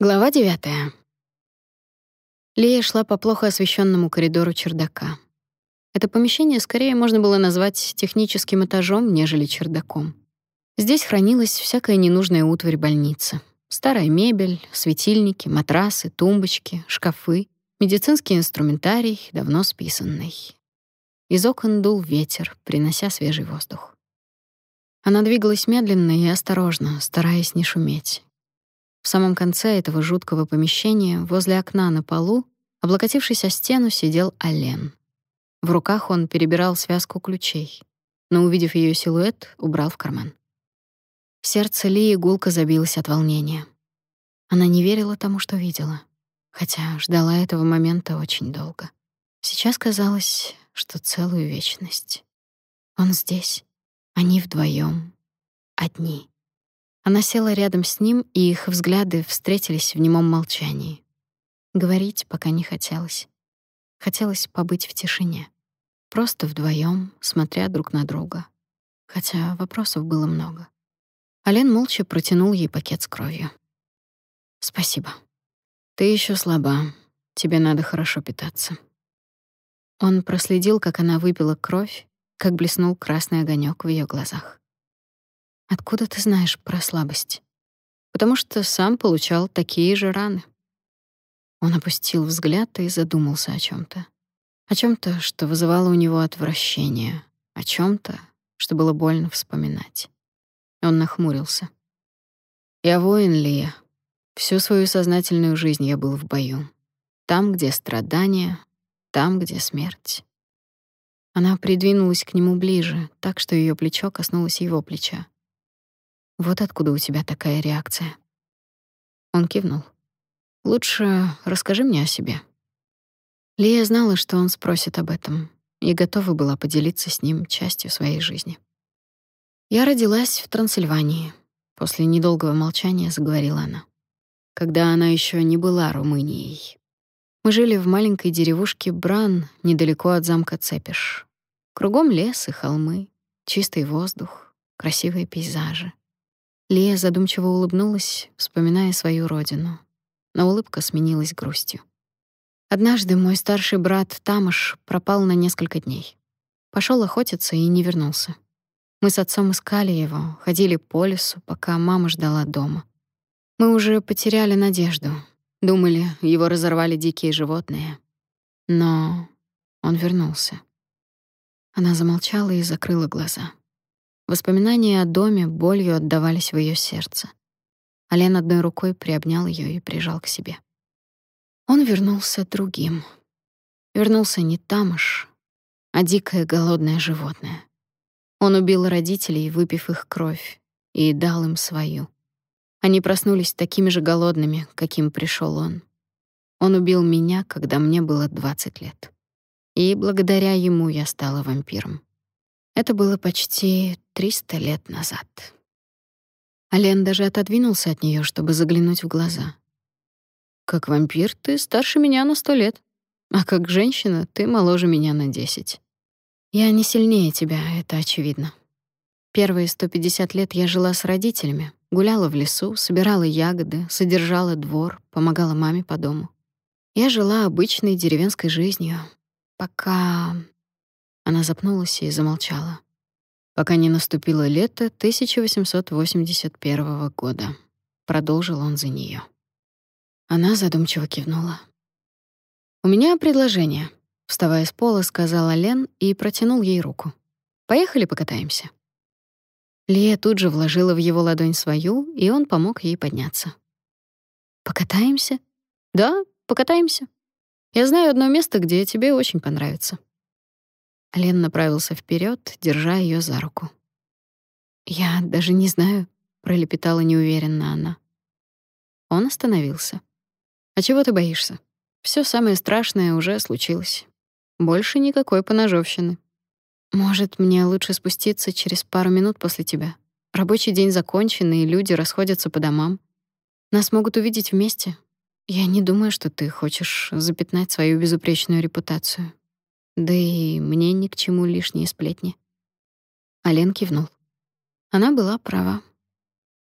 Глава 9. Лия шла по плохо освещенному коридору чердака. Это помещение скорее можно было назвать техническим этажом, нежели чердаком. Здесь хранилась всякая ненужная утварь больницы. Старая мебель, светильники, матрасы, тумбочки, шкафы, медицинский инструментарий, давно списанный. Из окон дул ветер, принося свежий воздух. Она двигалась медленно и осторожно, стараясь не шуметь. В самом конце этого жуткого помещения, возле окна на полу, облокотившись о стену, сидел Ален. В руках он перебирал связку ключей, но, увидев ее силуэт, убрал в карман. Сердце Лии гулко забилось от волнения. Она не верила тому, что видела, хотя ждала этого момента очень долго. Сейчас казалось, что целую вечность. Он здесь, они вдвоем, одни. Она села рядом с ним, и их взгляды встретились в немом молчании. Говорить пока не хотелось. Хотелось побыть в тишине. Просто вдвоем, смотря друг на друга. Хотя вопросов было много. Ален молча протянул ей пакет с кровью. «Спасибо. Ты еще слаба. Тебе надо хорошо питаться». Он проследил, как она выпила кровь, как блеснул красный огонек в ее глазах. Откуда ты знаешь про слабость? Потому что сам получал такие же раны. Он опустил взгляд и задумался о чем то О чем то что вызывало у него отвращение, о чем то что было больно вспоминать. Он нахмурился. Я воин, Лия. Всю свою сознательную жизнь я был в бою. Там, где страдания, там, где смерть. Она придвинулась к нему ближе, так что ее плечо коснулось его плеча. Вот откуда у тебя такая реакция. Он кивнул. Лучше расскажи мне о себе. Лия знала, что он спросит об этом, и готова была поделиться с ним частью своей жизни. Я родилась в Трансильвании. После недолгого молчания заговорила она. Когда она еще не была Румынией. Мы жили в маленькой деревушке Бран, недалеко от замка Цепиш. Кругом лес и холмы, чистый воздух, красивые пейзажи. Лия задумчиво улыбнулась, вспоминая свою родину. Но улыбка сменилась грустью. Однажды мой старший брат Тамаш пропал на несколько дней. Пошел охотиться и не вернулся. Мы с отцом искали его, ходили по лесу, пока мама ждала дома. Мы уже потеряли надежду. Думали, его разорвали дикие животные. Но он вернулся. Она замолчала и закрыла глаза. Воспоминания о доме болью отдавались в ее сердце. Ален одной рукой приобнял ее и прижал к себе. Он вернулся другим. Вернулся не тамыш, а дикое голодное животное. Он убил родителей, выпив их кровь, и дал им свою. Они проснулись такими же голодными, каким пришел он. Он убил меня, когда мне было 20 лет. И благодаря ему я стала вампиром. Это было почти 300 лет назад. Ален даже отодвинулся от нее, чтобы заглянуть в глаза. Как вампир ты старше меня на сто лет, а как женщина ты моложе меня на десять. Я не сильнее тебя, это очевидно. Первые 150 лет я жила с родителями, гуляла в лесу, собирала ягоды, содержала двор, помогала маме по дому. Я жила обычной деревенской жизнью, пока она запнулась и замолчала. Пока не наступило лето 1881 года. Продолжил он за нее. Она задумчиво кивнула. «У меня предложение», — вставая с пола, сказала Лен и протянул ей руку. «Поехали покатаемся». Лия тут же вложила в его ладонь свою, и он помог ей подняться. «Покатаемся?» «Да, покатаемся. Я знаю одно место, где тебе очень понравится». Лен направился вперед, держа ее за руку. «Я даже не знаю», — пролепетала неуверенно она. Он остановился. «А чего ты боишься? Все самое страшное уже случилось. Больше никакой поножовщины. Может, мне лучше спуститься через пару минут после тебя? Рабочий день закончен, и люди расходятся по домам. Нас могут увидеть вместе. Я не думаю, что ты хочешь запятнать свою безупречную репутацию. Да и мне ни к чему лишние сплетни. Ален кивнул. Она была права.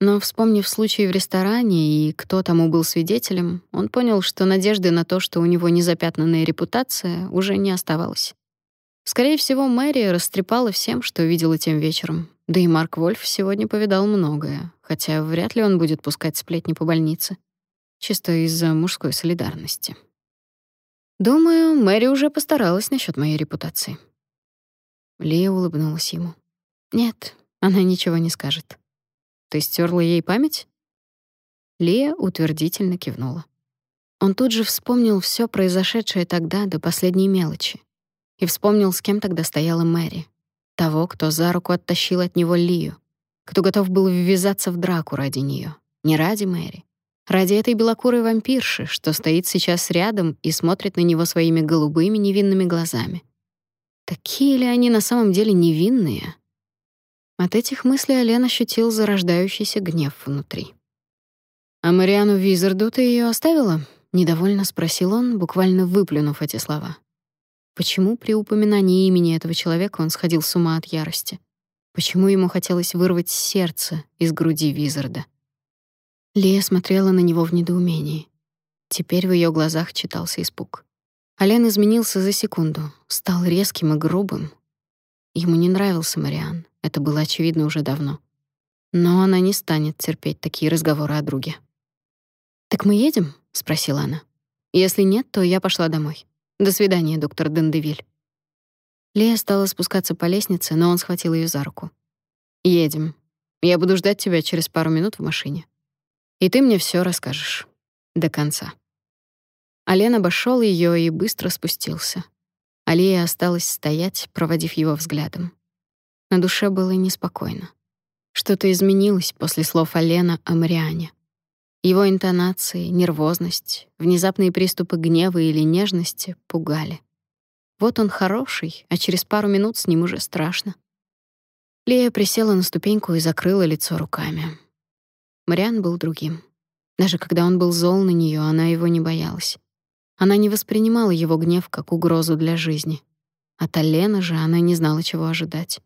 Но, вспомнив случай в ресторане и кто тому был свидетелем, он понял, что надежды на то, что у него незапятнанная репутация, уже не оставалось. Скорее всего, Мэри растрепала всем, что видела тем вечером. Да и Марк Вольф сегодня повидал многое, хотя вряд ли он будет пускать сплетни по больнице. Чисто из-за мужской солидарности. Думаю, Мэри уже постаралась насчет моей репутации. Лия улыбнулась ему. Нет, она ничего не скажет. Ты стерла ей память? Лия утвердительно кивнула. Он тут же вспомнил все произошедшее тогда до последней мелочи. И вспомнил, с кем тогда стояла Мэри. Того, кто за руку оттащил от него Лию. Кто готов был ввязаться в драку ради нее, Не ради Мэри. Ради этой белокурой вампирши, что стоит сейчас рядом и смотрит на него своими голубыми невинными глазами. Такие ли они на самом деле невинные? От этих мыслей Ален ощутил зарождающийся гнев внутри. «А Мариану Визарду ты ее оставила?» — недовольно спросил он, буквально выплюнув эти слова. Почему при упоминании имени этого человека он сходил с ума от ярости? Почему ему хотелось вырвать сердце из груди Визарда? Лия смотрела на него в недоумении. Теперь в ее глазах читался испуг. Ален изменился за секунду, стал резким и грубым. Ему не нравился Мариан, это было очевидно уже давно. Но она не станет терпеть такие разговоры о друге. «Так мы едем?» — спросила она. «Если нет, то я пошла домой. До свидания, доктор Дендевиль». Лия стала спускаться по лестнице, но он схватил ее за руку. «Едем. Я буду ждать тебя через пару минут в машине. И ты мне все расскажешь. До конца». Ален обошел ее и быстро спустился. Алия осталась стоять, проводив его взглядом. На душе было неспокойно. Что-то изменилось после слов Алена о Мариане. Его интонации, нервозность, внезапные приступы гнева или нежности пугали. Вот он хороший, а через пару минут с ним уже страшно. Лея присела на ступеньку и закрыла лицо руками. Мариан был другим. Даже когда он был зол на нее, она его не боялась. Она не воспринимала его гнев как угрозу для жизни. От Алена же она не знала, чего ожидать.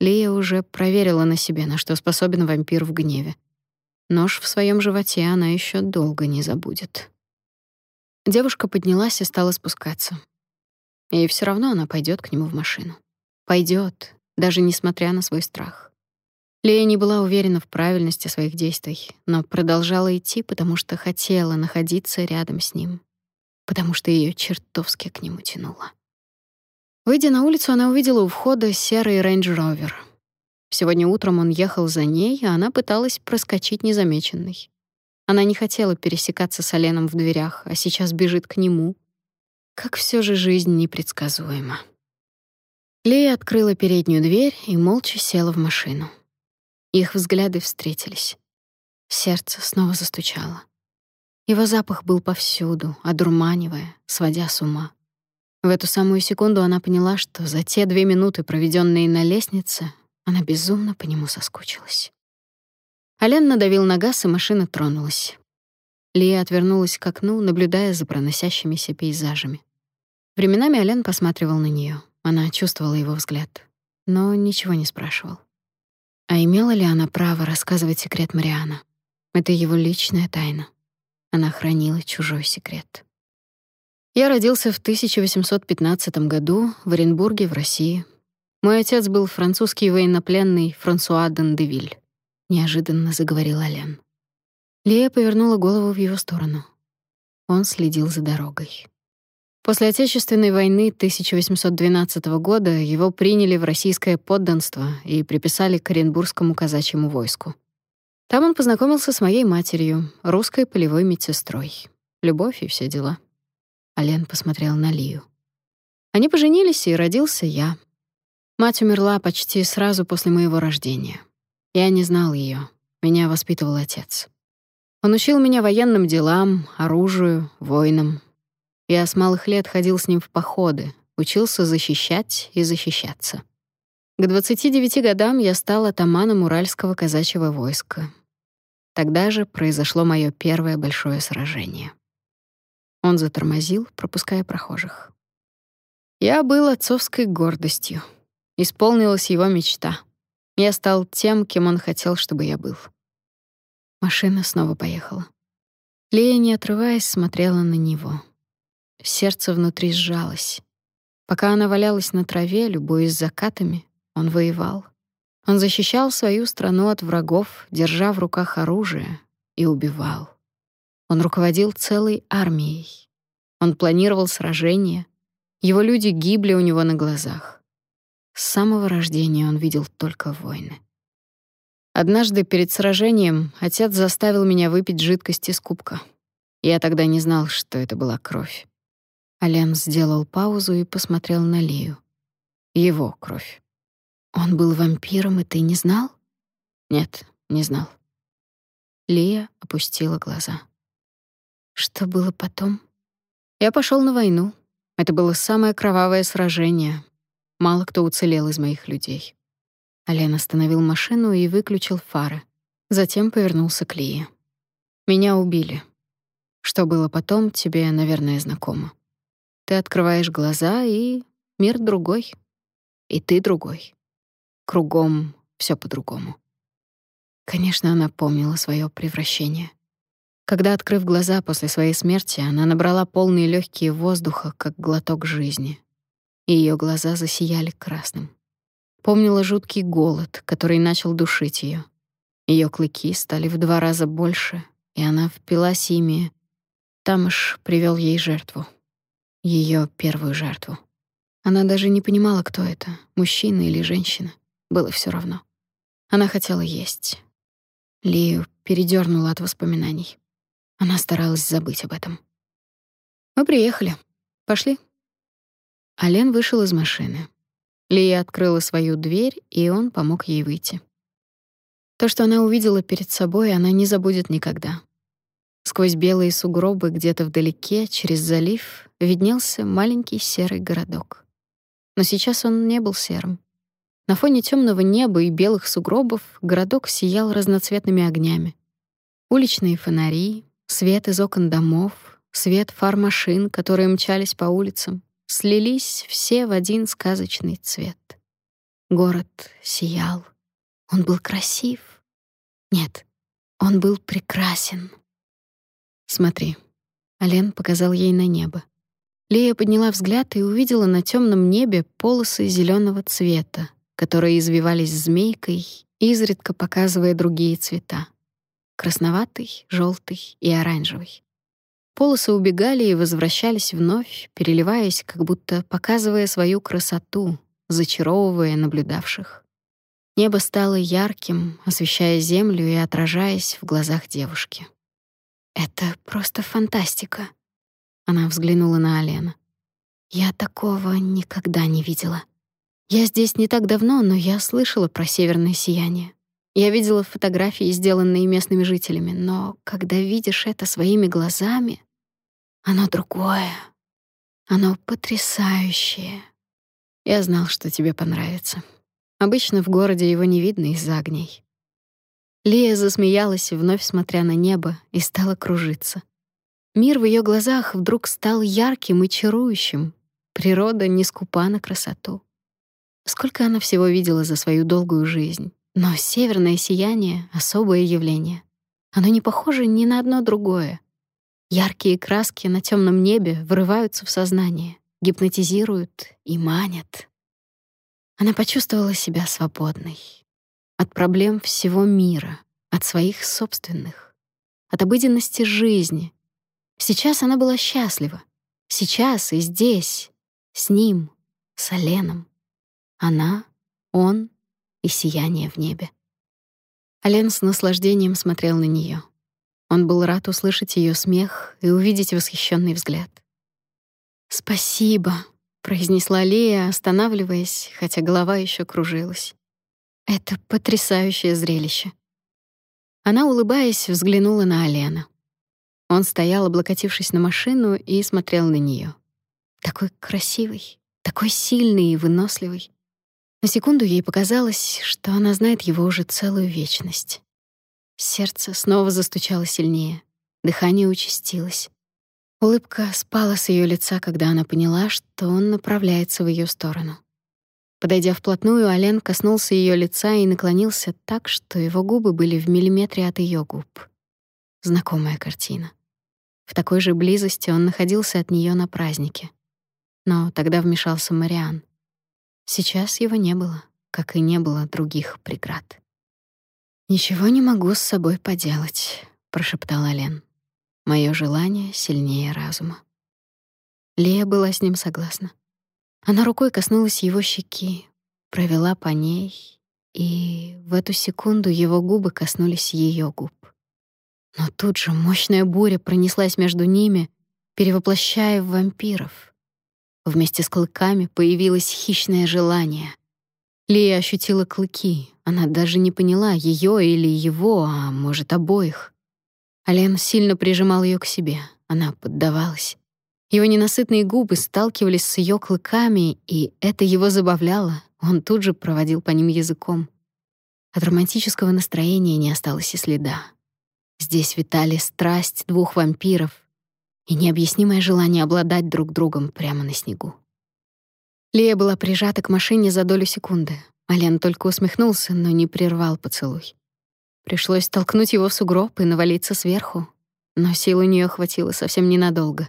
Лия уже проверила на себе, на что способен вампир в гневе. Нож в своем животе она еще долго не забудет. Девушка поднялась и стала спускаться. И все равно она пойдет к нему в машину. Пойдет, даже несмотря на свой страх. Лея не была уверена в правильности своих действий, но продолжала идти, потому что хотела находиться рядом с ним, потому что ее чертовски к нему тянуло. Выйдя на улицу, она увидела у входа серый Range Rover — Сегодня утром он ехал за ней, а она пыталась проскочить незамеченной. Она не хотела пересекаться с Оленом в дверях, а сейчас бежит к нему. Как все же жизнь непредсказуема. Лея открыла переднюю дверь и молча села в машину. Их взгляды встретились. Сердце снова застучало. Его запах был повсюду, одурманивая, сводя с ума. В эту самую секунду она поняла, что за те две минуты, проведенные на лестнице, она безумно по нему соскучилась. Ален надавил на газ, и машина тронулась. Лия отвернулась к окну, наблюдая за проносящимися пейзажами. Временами Ален посматривал на нее. Она чувствовала его взгляд, но ничего не спрашивал. А имела ли она право рассказывать секрет Мариана? Это его личная тайна. Она хранила чужой секрет. Я родился в 1815 году в Оренбурге, в России, мой отец был французский военнопленный Франсуа Дандевиль, неожиданно заговорил Ален. Лия повернула голову в его сторону. Он следил за дорогой. После Отечественной войны 1812 года его приняли в российское подданство и приписали к Оренбургскому казачьему войску. Там он познакомился с моей матерью, русской полевой медсестрой. Любовь и все дела. Ален посмотрел на Лию. Они поженились, и родился я, Мать умерла почти сразу после моего рождения. Я не знал ее. Меня воспитывал отец. Он учил меня военным делам, оружию, войнам. Я с малых лет ходил с ним в походы, учился защищать и защищаться. К 29 годам я стал атаманом Уральского казачьего войска. Тогда же произошло мое первое большое сражение. Он затормозил, пропуская прохожих. Я был отцовской гордостью. Исполнилась его мечта. Я стал тем, кем он хотел, чтобы я был. Машина снова поехала. Лея, не отрываясь, смотрела на него. Сердце внутри сжалось. Пока она валялась на траве, любуясь закатами, он воевал. Он защищал свою страну от врагов, держа в руках оружие, и убивал. Он руководил целой армией. Он планировал сражения. Его люди гибли у него на глазах. С самого рождения он видел только войны. Однажды перед сражением отец заставил меня выпить жидкость из кубка. Я тогда не знал, что это была кровь. Ален сделал паузу и посмотрел на Лию. Его кровь. Он был вампиром, и ты не знал? Нет, не знал. Лия опустила глаза. Что было потом? Я пошел на войну. Это было самое кровавое сражение. Мало кто уцелел из моих людей. Ален остановил машину и выключил фары. Затем повернулся к Лии. Меня убили. Что было потом, тебе, наверное, знакомо. Ты открываешь глаза, и мир другой. И ты другой. Кругом все по-другому. Конечно, она помнила свое превращение. Когда, открыв глаза после своей смерти, она набрала полные легкие воздуха, как глоток жизни. И ее глаза засияли красным. Помнила жуткий голод, который начал душить ее. Ее клыки стали в два раза больше, и она впилась ими. Тамыш привел ей жертву. Ее первую жертву. Она даже не понимала, кто это, мужчина или женщина. Было все равно. Она хотела есть. Лию передернула от воспоминаний. Она старалась забыть об этом. Мы приехали. Пошли. Ален вышел из машины. Лия открыла свою дверь, и он помог ей выйти. То, что она увидела перед собой, она не забудет никогда. Сквозь белые сугробы где-то вдалеке, через залив, виднелся маленький серый городок. Но сейчас он не был серым. На фоне темного неба и белых сугробов городок сиял разноцветными огнями. Уличные фонари, свет из окон домов, свет фар машин, которые мчались по улицам, слились все в один сказочный цвет. Город сиял. Он был красив. Нет, он был прекрасен. Смотри. Ален показал ей на небо. Лея подняла взгляд и увидела на темном небе полосы зеленого цвета, которые извивались змейкой, изредка показывая другие цвета: красноватый, желтый и оранжевый. Полосы убегали и возвращались вновь, переливаясь, как будто показывая свою красоту, зачаровывая наблюдавших. Небо стало ярким, освещая землю и отражаясь в глазах девушки. Это просто фантастика. Она взглянула на Алена. Я такого никогда не видела. Я здесь не так давно, но я слышала про северное сияние. Я видела фотографии, сделанные местными жителями, но когда видишь это своими глазами, оно другое. Оно потрясающее. Я знал, что тебе понравится. Обычно в городе его не видно из-за огней. Лия засмеялась, вновь смотря на небо, и стала кружиться. Мир в ее глазах вдруг стал ярким и чарующим. Природа не скупа на красоту. Сколько она всего видела за свою долгую жизнь. Но северное сияние — особое явление. Оно не похоже ни на одно другое. Яркие краски на темном небе врываются в сознание, гипнотизируют и манят. Она почувствовала себя свободной от проблем всего мира, от своих собственных, от обыденности жизни. Сейчас она была счастлива. Сейчас и здесь, с ним, с Оленом. Она, он и сияние в небе. Ален с наслаждением смотрел на нее. Он был рад услышать ее смех и увидеть восхищенный взгляд. «Спасибо», — произнесла Лия, останавливаясь, хотя голова еще кружилась. «Это потрясающее зрелище». Она, улыбаясь, взглянула на Алена. Он стоял, облокотившись на машину, и смотрел на нее. Такой красивый, такой сильный и выносливый. На секунду ей показалось, что она знает его уже целую вечность. Сердце снова застучало сильнее, дыхание участилось. Улыбка спала с ее лица, когда она поняла, что он направляется в ее сторону. Подойдя вплотную, Ален коснулся ее лица и наклонился так, что его губы были в миллиметре от ее губ. знакомая картина. В такой же близости он находился от нее на празднике. Но тогда вмешался Мариан. Сейчас его не было, как и не было других преград. «Ничего не могу с собой поделать», — прошептала Лен. «Моё желание сильнее разума». Лия была с ним согласна. Она рукой коснулась его щеки, провела по ней, и в эту секунду его губы коснулись ее губ. Но тут же мощная буря пронеслась между ними, перевоплощая в вампиров. Вместе с клыками появилось хищное желание. Лия ощутила клыки. Она даже не поняла, ее или его, а может, обоих. Ален сильно прижимал ее к себе. Она поддавалась. Его ненасытные губы сталкивались с ее клыками, и это его забавляло. Он тут же проводил по ним языком. От романтического настроения не осталось и следа. Здесь витали страсть двух вампиров и необъяснимое желание обладать друг другом прямо на снегу. Лия была прижата к машине за долю секунды. Ален только усмехнулся, но не прервал поцелуй. Пришлось толкнуть его в сугроб и навалиться сверху, но сил у нее хватило совсем ненадолго,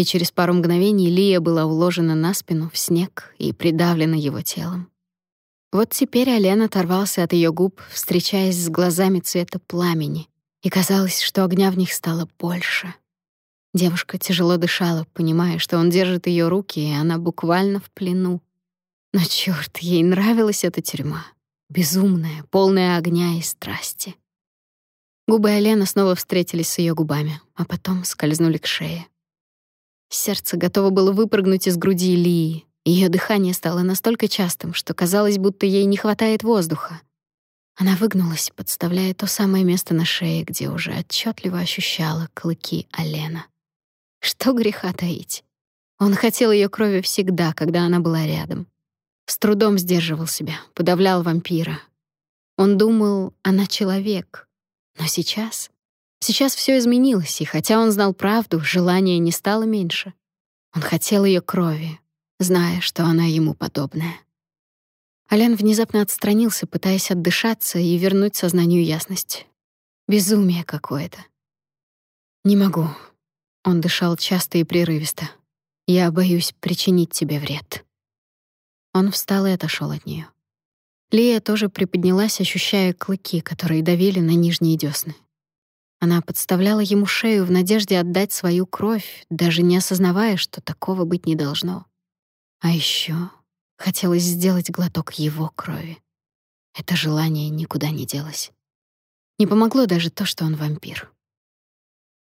и через пару мгновений Лия была уложена на спину в снег и придавлена его телом. Вот теперь Ален оторвался от ее губ, встречаясь с глазами цвета пламени, и казалось, что огня в них стало больше. Девушка тяжело дышала, понимая, что он держит ее руки, и она буквально в плену. Но чёрт, ей нравилась эта тюрьма. Безумная, полная огня и страсти. Губы Алены снова встретились с ее губами, а потом скользнули к шее. Сердце готово было выпрыгнуть из груди Лии. Ее дыхание стало настолько частым, что казалось, будто ей не хватает воздуха. Она выгнулась, подставляя то самое место на шее, где уже отчетливо ощущала клыки Алена. Что греха таить? Он хотел ее крови всегда, когда она была рядом. С трудом сдерживал себя, подавлял вампира. Он думал, она человек. Но сейчас... Сейчас все изменилось, и хотя он знал правду, желание не стало меньше. Он хотел ее крови, зная, что она ему подобная. Ален внезапно отстранился, пытаясь отдышаться и вернуть сознанию ясность. Безумие какое-то. «Не могу». Он дышал часто и прерывисто. «Я боюсь причинить тебе вред». Он встал и отошел от нее. Лия тоже приподнялась, ощущая клыки, которые давили на нижние десны. Она подставляла ему шею в надежде отдать свою кровь, даже не осознавая, что такого быть не должно. А еще Хотелось сделать глоток его крови. Это желание никуда не делось. Не помогло даже то, что он вампир.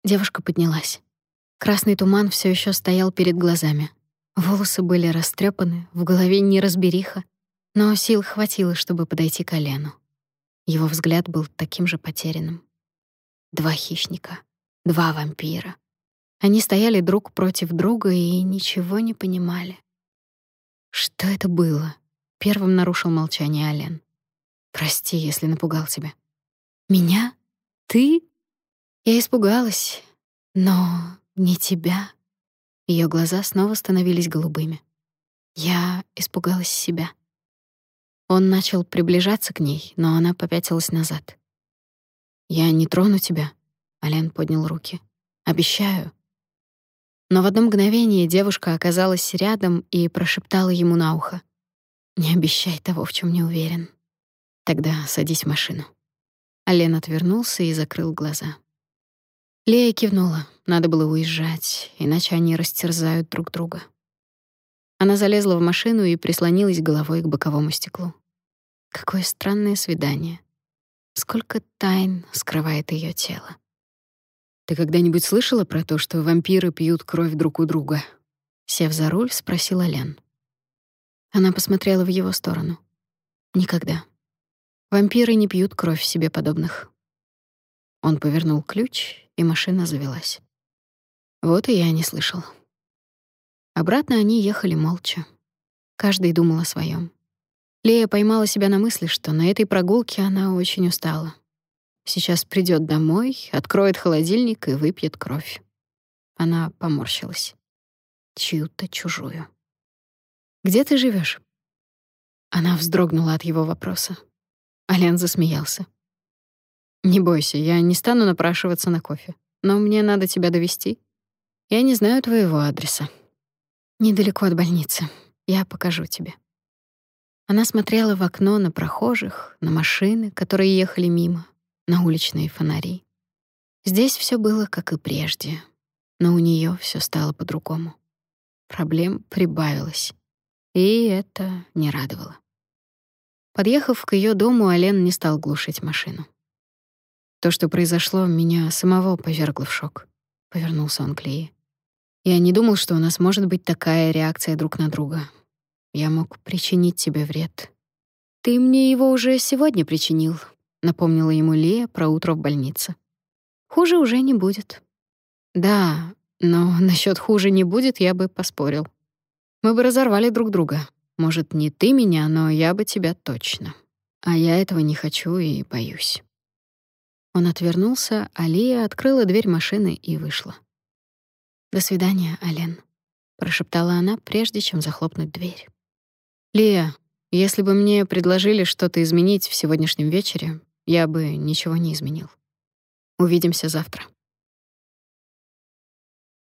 Девушка поднялась. Красный туман все еще стоял перед глазами. Волосы были растрепаны, в голове неразбериха, но сил хватило, чтобы подойти к колену. Его взгляд был таким же потерянным. Два хищника, два вампира. Они стояли друг против друга и ничего не понимали. Что это было? Первым нарушил молчание Ален. Прости, если напугал тебя. Меня? Ты? Я испугалась, но не тебя. Ее глаза снова становились голубыми. Я испугалась себя. Он начал приближаться к ней, но она попятилась назад. «Я не трону тебя», — Ален поднял руки. «Обещаю». Но в одно мгновение девушка оказалась рядом и прошептала ему на ухо. «Не обещай того, в чем не уверен. Тогда садись в машину». Ален отвернулся и закрыл глаза. Лея кивнула. Надо было уезжать, иначе они растерзают друг друга. Она залезла в машину и прислонилась головой к боковому стеклу. Какое странное свидание. Сколько тайн скрывает ее тело. Ты когда-нибудь слышала про то, что вампиры пьют кровь друг у друга? Сев за руль, спросила Лен. Она посмотрела в его сторону. Никогда. Вампиры не пьют кровь себе подобных. Он повернул ключ, и машина завелась. Вот и я не слышал. Обратно они ехали молча. Каждый думал о своем. Лея поймала себя на мысли, что на этой прогулке она очень устала. Сейчас придет домой, откроет холодильник и выпьет кровь. Она поморщилась. Чью-то чужую. «Где ты живешь? Она вздрогнула от его вопроса. Ален засмеялся. Не бойся, я не стану напрашиваться на кофе. Но мне надо тебя довести. Я не знаю твоего адреса. Недалеко от больницы. Я покажу тебе. Она смотрела в окно на прохожих, на машины, которые ехали мимо, на уличные фонари. Здесь все было как и прежде, но у нее все стало по-другому. Проблем прибавилось, и это не радовало. Подъехав к ее дому, Ален не стал глушить машину. То, что произошло, меня самого повергло в шок. Повернулся он к Лии. Я не думал, что у нас может быть такая реакция друг на друга. Я мог причинить тебе вред. Ты мне его уже сегодня причинил, напомнила ему Лия про утро в больнице. Хуже уже не будет. Да, но насчет хуже не будет, я бы поспорил. Мы бы разорвали друг друга. Может, не ты меня, но я бы тебя точно. А я этого не хочу и боюсь. Он отвернулся, а Лия открыла дверь машины и вышла. «До свидания, Ален», — прошептала она, прежде чем захлопнуть дверь. «Лия, если бы мне предложили что-то изменить в сегодняшнем вечере, я бы ничего не изменил. Увидимся завтра».